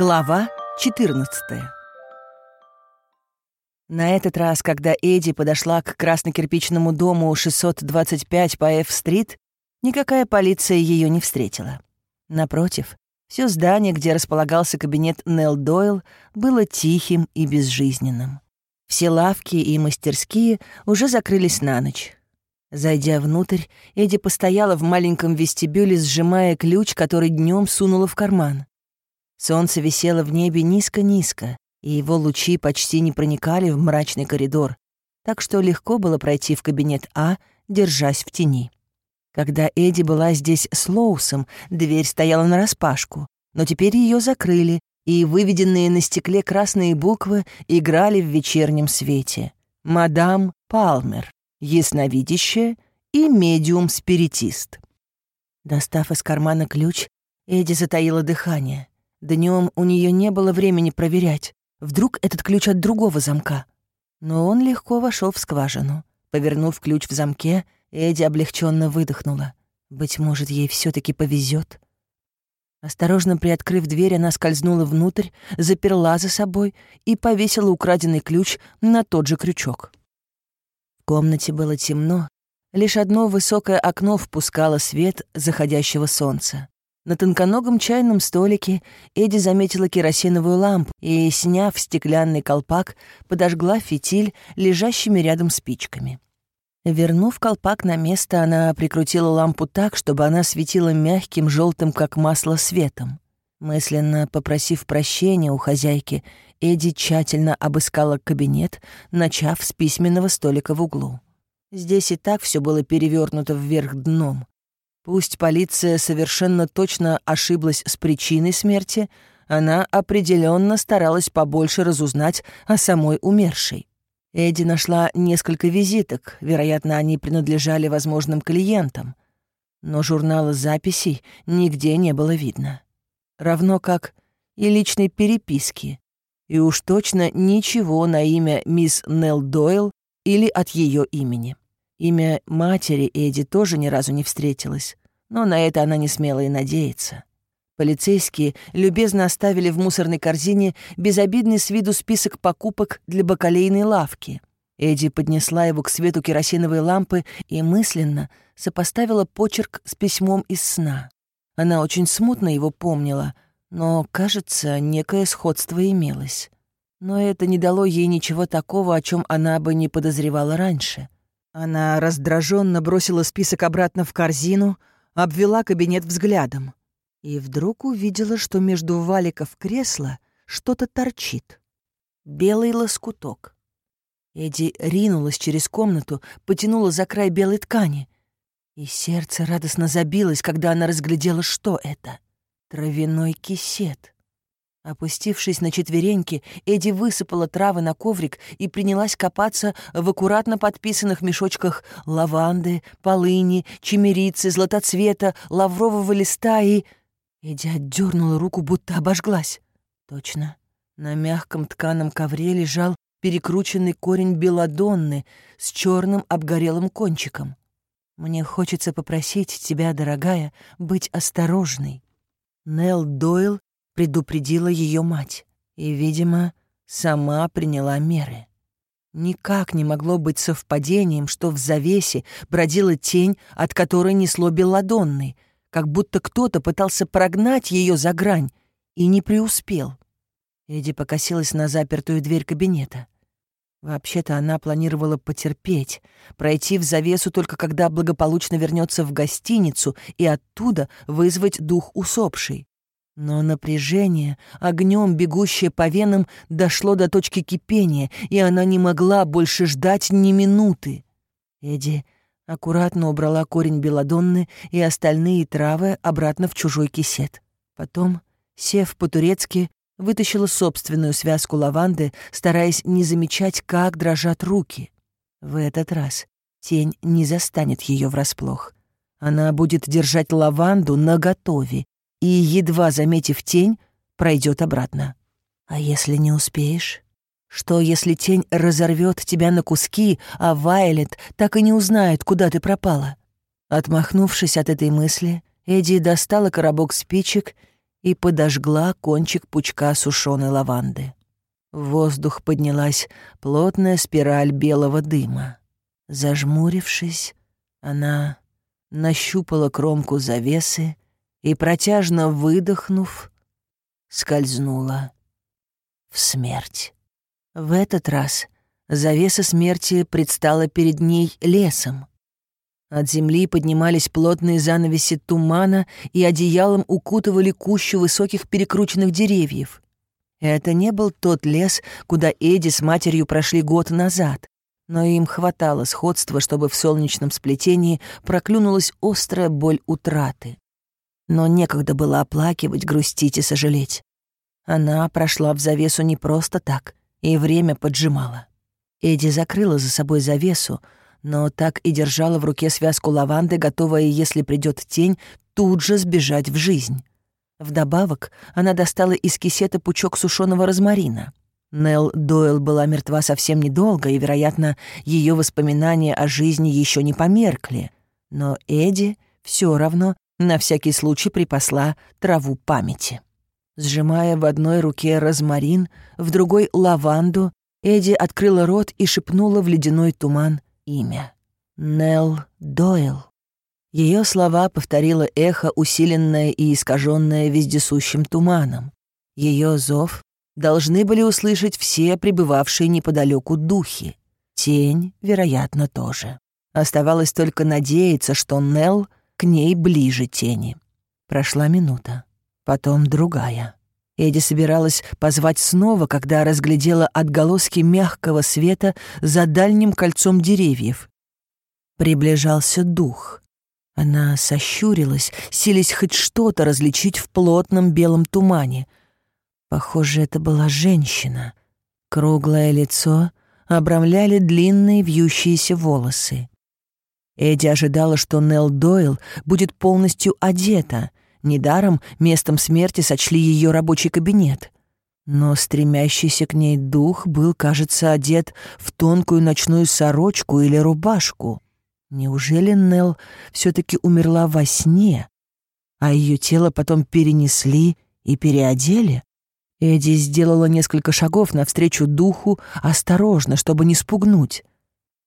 Глава 14 На этот раз, когда Эдди подошла к красно-кирпичному дому 625 по F-стрит, никакая полиция ее не встретила. Напротив, все здание, где располагался кабинет Нелл Дойл, было тихим и безжизненным. Все лавки и мастерские уже закрылись на ночь. Зайдя внутрь, Эдди постояла в маленьком вестибюле, сжимая ключ, который днем сунула в карман. Солнце висело в небе низко-низко, и его лучи почти не проникали в мрачный коридор, так что легко было пройти в кабинет А, держась в тени. Когда Эдди была здесь с Лоусом, дверь стояла нараспашку, но теперь ее закрыли, и выведенные на стекле красные буквы играли в вечернем свете. «Мадам Палмер» ясновидящая и медиум-спиритист. Достав из кармана ключ, Эдди затаила дыхание. Днем у нее не было времени проверять. Вдруг этот ключ от другого замка. Но он легко вошел в скважину. Повернув ключ в замке, Эдди облегченно выдохнула. Быть может, ей все таки повезет. Осторожно приоткрыв дверь, она скользнула внутрь, заперла за собой и повесила украденный ключ на тот же крючок комнате было темно, лишь одно высокое окно впускало свет заходящего солнца. На тонконогом чайном столике Эдди заметила керосиновую лампу и, сняв стеклянный колпак, подожгла фитиль лежащими рядом спичками. Вернув колпак на место, она прикрутила лампу так, чтобы она светила мягким, желтым, как масло, светом. Мысленно попросив прощения у хозяйки, Эдди тщательно обыскала кабинет, начав с письменного столика в углу. Здесь и так все было перевернуто вверх дном. Пусть полиция совершенно точно ошиблась с причиной смерти, она определенно старалась побольше разузнать о самой умершей. Эдди нашла несколько визиток, вероятно, они принадлежали возможным клиентам, но журнала записей нигде не было видно. Равно как и личной переписки, и уж точно ничего на имя мисс Нелл Дойл или от ее имени. Имя матери Эдди тоже ни разу не встретилось, но на это она не смела и надеяться. Полицейские любезно оставили в мусорной корзине безобидный с виду список покупок для бакалейной лавки. Эдди поднесла его к свету керосиновой лампы и мысленно сопоставила почерк с письмом из сна. Она очень смутно его помнила — но, кажется, некое сходство имелось. Но это не дало ей ничего такого, о чем она бы не подозревала раньше. Она раздраженно бросила список обратно в корзину, обвела кабинет взглядом и вдруг увидела, что между валиков кресла что-то торчит. Белый лоскуток. Эдди ринулась через комнату, потянула за край белой ткани, и сердце радостно забилось, когда она разглядела, что это — Травяной кисет. Опустившись на четвереньки, Эдди высыпала травы на коврик и принялась копаться в аккуратно подписанных мешочках лаванды, полыни, чемерицы, златоцвета, лаврового листа и... Эдди отдернула руку, будто обожглась. Точно. На мягком тканом ковре лежал перекрученный корень белодонны с черным обгорелым кончиком. Мне хочется попросить тебя, дорогая, быть осторожной. Нел Дойл предупредила ее мать и, видимо, сама приняла меры. Никак не могло быть совпадением, что в завесе бродила тень, от которой несло белладонной, как будто кто-то пытался прогнать ее за грань и не преуспел. Эдди покосилась на запертую дверь кабинета. Вообще-то она планировала потерпеть, пройти в завесу только когда благополучно вернется в гостиницу и оттуда вызвать дух усопшей. Но напряжение, огнем бегущее по венам, дошло до точки кипения, и она не могла больше ждать ни минуты. Эдди аккуратно убрала корень белодонны и остальные травы обратно в чужой кисет. Потом, сев по-турецки, вытащила собственную связку лаванды, стараясь не замечать, как дрожат руки. В этот раз тень не застанет ее врасплох. Она будет держать лаванду наготове и, едва заметив тень, пройдет обратно. А если не успеешь? Что, если тень разорвет тебя на куски, а Вайлет так и не узнает, куда ты пропала? Отмахнувшись от этой мысли, Эдди достала коробок спичек и подожгла кончик пучка сушеной лаванды. В воздух поднялась плотная спираль белого дыма. Зажмурившись, она нащупала кромку завесы и, протяжно выдохнув, скользнула в смерть. В этот раз завеса смерти предстала перед ней лесом. От земли поднимались плотные занавеси тумана и одеялом укутывали кущу высоких перекрученных деревьев. Это не был тот лес, куда Эдди с матерью прошли год назад, но им хватало сходства, чтобы в солнечном сплетении проклюнулась острая боль утраты. Но некогда было оплакивать, грустить и сожалеть. Она прошла в завесу не просто так, и время поджимало. Эдди закрыла за собой завесу, но так и держала в руке связку лаванды, готовая, если придет тень, тут же сбежать в жизнь. Вдобавок, она достала из кисета пучок сушеного розмарина. Нелл Дойл была мертва совсем недолго, и, вероятно, ее воспоминания о жизни еще не померкли. Но Эдди все равно на всякий случай припасла траву памяти. Сжимая в одной руке розмарин, в другой — лаванду, Эдди открыла рот и шепнула в ледяной туман имя. Нелл Дойл. Ее слова повторило эхо, усиленное и искаженное вездесущим туманом. Ее зов должны были услышать все пребывавшие неподалеку духи. Тень, вероятно, тоже. Оставалось только надеяться, что Нелл к ней ближе тени. Прошла минута, потом другая. Эдди собиралась позвать снова, когда разглядела отголоски мягкого света за дальним кольцом деревьев. Приближался дух. Она сощурилась, сились хоть что-то различить в плотном белом тумане. Похоже, это была женщина. Круглое лицо обрамляли длинные вьющиеся волосы. Эдди ожидала, что Нелл Дойл будет полностью одета. Недаром местом смерти сочли ее рабочий кабинет. Но стремящийся к ней дух был, кажется, одет в тонкую ночную сорочку или рубашку. Неужели Нелл все-таки умерла во сне, а ее тело потом перенесли и переодели? Эдди сделала несколько шагов навстречу духу, осторожно, чтобы не спугнуть.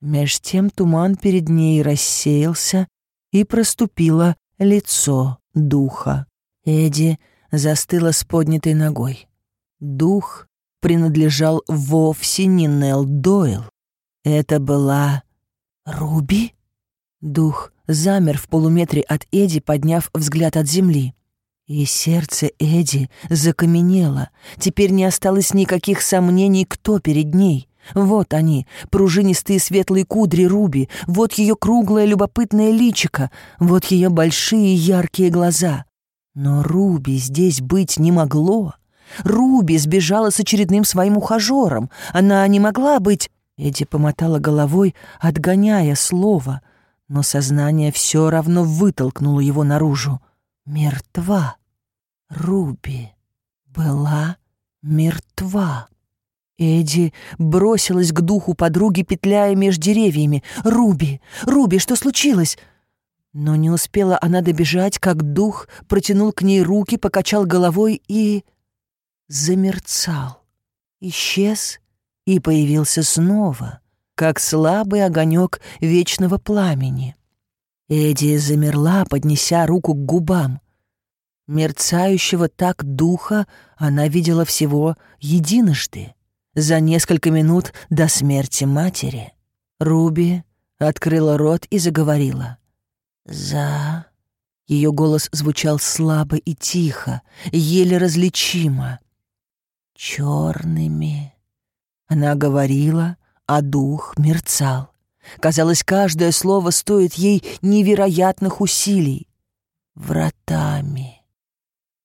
Меж тем туман перед ней рассеялся, и проступило лицо духа. Эдди застыла с поднятой ногой. Дух принадлежал вовсе не Нелл Дойл. Это была Руби? Дух замер в полуметре от Эди, подняв взгляд от земли. И сердце Эди закаменело. Теперь не осталось никаких сомнений, кто перед ней. Вот они, пружинистые светлые кудри Руби, вот ее круглое любопытное личико, вот ее большие яркие глаза. Но Руби здесь быть не могло. Руби сбежала с очередным своим ухажером. Она не могла быть... Эди помотала головой, отгоняя слово — но сознание все равно вытолкнуло его наружу. Мертва. Руби была мертва. Эдди бросилась к духу подруги, петляя меж деревьями. «Руби! Руби, что случилось?» Но не успела она добежать, как дух протянул к ней руки, покачал головой и... замерцал. Исчез и появился снова как слабый огонек вечного пламени. Эдди замерла, поднеся руку к губам. Мерцающего так духа она видела всего единожды, за несколько минут до смерти матери. Руби открыла рот и заговорила. «За...» Ее голос звучал слабо и тихо, еле различимо. «Черными...» Она говорила, а дух мерцал. Казалось, каждое слово стоит ей невероятных усилий. Вратами.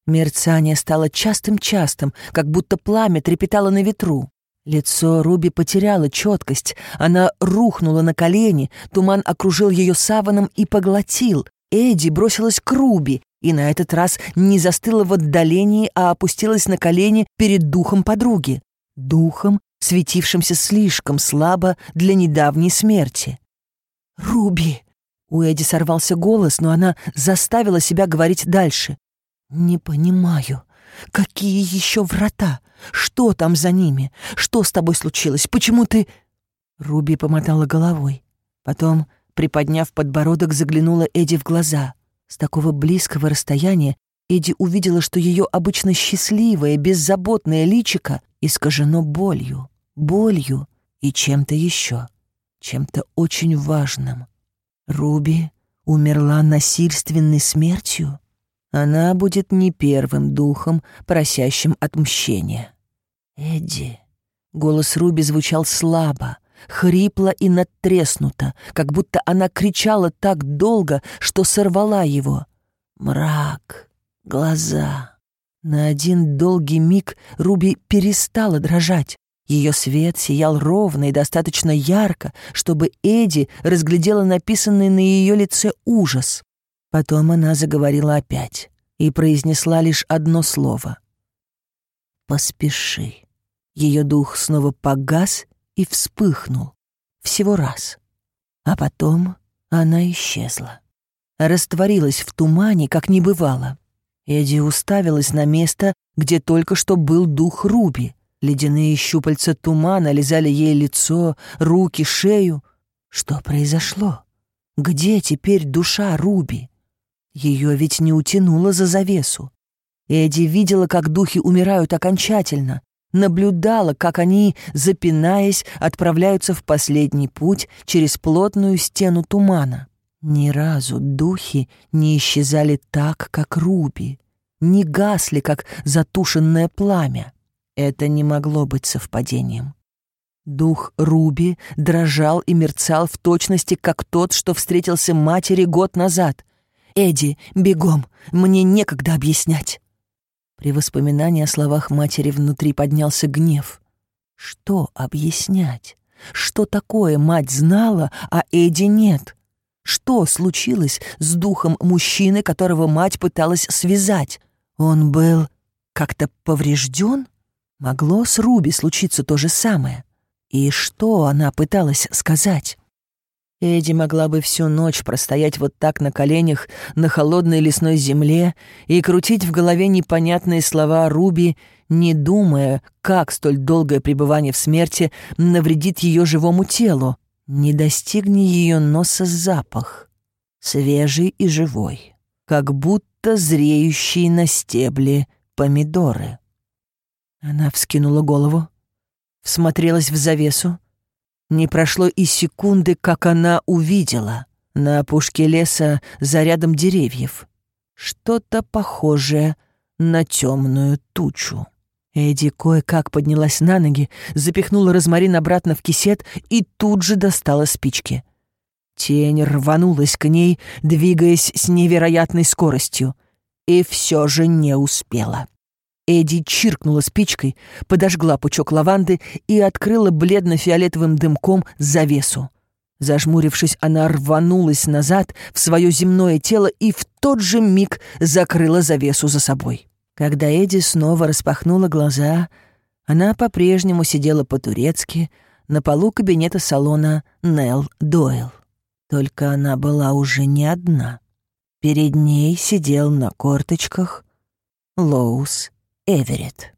Мерцание стало частым-частым, как будто пламя трепетало на ветру. Лицо Руби потеряло четкость, она рухнула на колени, туман окружил ее саваном и поглотил. Эдди бросилась к Руби, и на этот раз не застыла в отдалении, а опустилась на колени перед духом подруги. Духом, светившимся слишком слабо для недавней смерти. «Руби!» У Эдди сорвался голос, но она заставила себя говорить дальше. «Не понимаю, какие еще врата? Что там за ними? Что с тобой случилось? Почему ты...» Руби помотала головой. Потом, приподняв подбородок, заглянула Эдди в глаза. С такого близкого расстояния Эдди увидела, что ее обычно счастливое, беззаботное личико искажено болью, болью и чем-то еще, чем-то очень важным. Руби умерла насильственной смертью? Она будет не первым духом, просящим отмщения. «Эдди...» Голос Руби звучал слабо, хрипло и надтреснуто, как будто она кричала так долго, что сорвала его. Мрак, глаза. На один долгий миг Руби перестала дрожать. Ее свет сиял ровно и достаточно ярко, чтобы Эдди разглядела написанный на ее лице ужас. Потом она заговорила опять и произнесла лишь одно слово. «Поспеши». Ее дух снова погас и вспыхнул. Всего раз. А потом она исчезла. Растворилась в тумане, как не бывало. Эдди уставилась на место, где только что был дух Руби. Ледяные щупальца тумана лизали ей лицо, руки, шею. Что произошло? Где теперь душа Руби? Ее ведь не утянуло за завесу. Эдди видела, как духи умирают окончательно, наблюдала, как они, запинаясь, отправляются в последний путь через плотную стену тумана. Ни разу духи не исчезали так, как Руби, не гасли, как затушенное пламя. Это не могло быть совпадением. Дух Руби дрожал и мерцал в точности, как тот, что встретился матери год назад. «Эдди, бегом, мне некогда объяснять». При воспоминании о словах матери внутри поднялся гнев. Что объяснять? Что такое мать знала, а Эдди нет? Что случилось с духом мужчины, которого мать пыталась связать? Он был как-то поврежден? Могло с Руби случиться то же самое. И что она пыталась сказать? Эдди могла бы всю ночь простоять вот так на коленях на холодной лесной земле и крутить в голове непонятные слова Руби, не думая, как столь долгое пребывание в смерти навредит ее живому телу. Не достигни ее носа запах, свежий и живой, как будто зреющие на стебле помидоры. Она вскинула голову, всмотрелась в завесу. Не прошло и секунды, как она увидела на опушке леса за рядом деревьев что-то похожее на темную тучу. Эдди кое-как поднялась на ноги, запихнула розмарин обратно в кисет и тут же достала спички. Тень рванулась к ней, двигаясь с невероятной скоростью, и все же не успела. Эдди чиркнула спичкой, подожгла пучок лаванды и открыла бледно-фиолетовым дымком завесу. Зажмурившись, она рванулась назад в свое земное тело и в тот же миг закрыла завесу за собой. Когда Эдди снова распахнула глаза, она по-прежнему сидела по-турецки на полу кабинета салона Нелл Дойл. Только она была уже не одна. Перед ней сидел на корточках Лоус Everett.